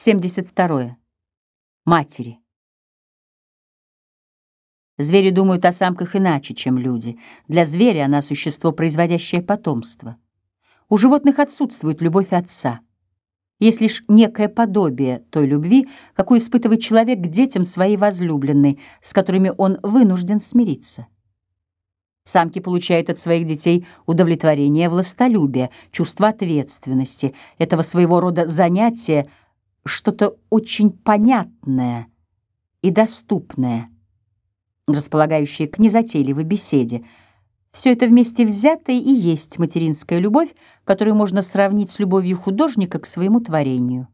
72. Матери. Звери думают о самках иначе, чем люди. Для зверя она существо, производящее потомство. У животных отсутствует любовь отца. Есть лишь некое подобие той любви, какую испытывает человек к детям своей возлюбленной, с которыми он вынужден смириться. Самки получают от своих детей удовлетворение властолюбия, чувство ответственности, этого своего рода занятия — что-то очень понятное и доступное, располагающее к незатейливой беседе. Все это вместе взятое и есть материнская любовь, которую можно сравнить с любовью художника к своему творению.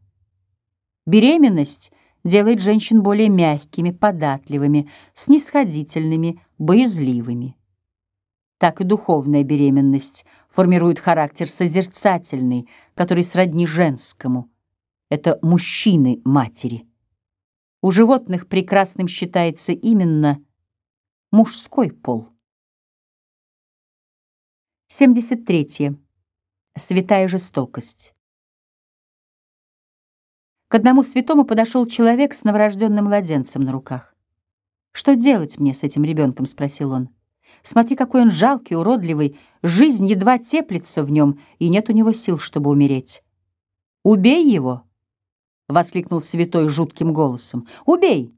Беременность делает женщин более мягкими, податливыми, снисходительными, боязливыми. Так и духовная беременность формирует характер созерцательный, который сродни женскому – это мужчины-матери. У животных прекрасным считается именно мужской пол. 73. Святая жестокость. К одному святому подошел человек с новорожденным младенцем на руках. «Что делать мне с этим ребенком?» — спросил он. «Смотри, какой он жалкий, уродливый, жизнь едва теплится в нем, и нет у него сил, чтобы умереть. Убей его!» — воскликнул святой жутким голосом. «Убей!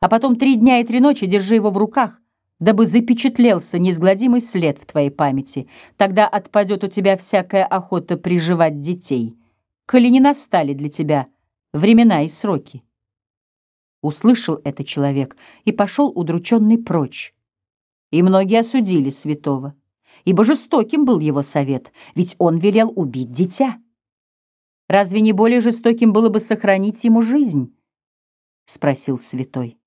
А потом три дня и три ночи держи его в руках, дабы запечатлелся неизгладимый след в твоей памяти. Тогда отпадет у тебя всякая охота приживать детей, коли не настали для тебя времена и сроки». Услышал это человек и пошел удрученный прочь. И многие осудили святого, ибо жестоким был его совет, ведь он велел убить дитя. Разве не более жестоким было бы сохранить ему жизнь? Спросил святой.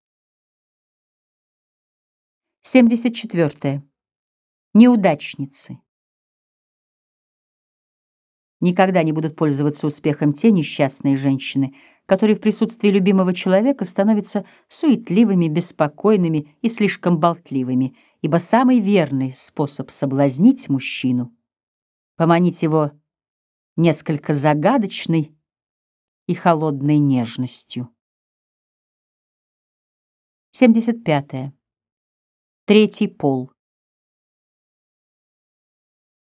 74. Неудачницы. Никогда не будут пользоваться успехом те несчастные женщины, которые в присутствии любимого человека становятся суетливыми, беспокойными и слишком болтливыми, ибо самый верный способ соблазнить мужчину — поманить его несколько загадочной и холодной нежностью. 75. -е. Третий пол.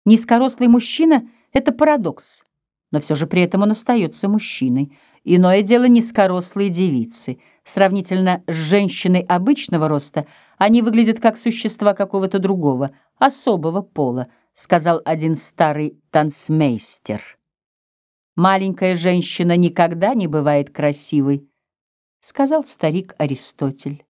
Низкорослый мужчина — это парадокс, но все же при этом он остается мужчиной. Иное дело низкорослые девицы. Сравнительно с женщиной обычного роста они выглядят как существа какого-то другого, особого пола, сказал один старый танцмейстер. Маленькая женщина никогда не бывает красивой, сказал старик Аристотель.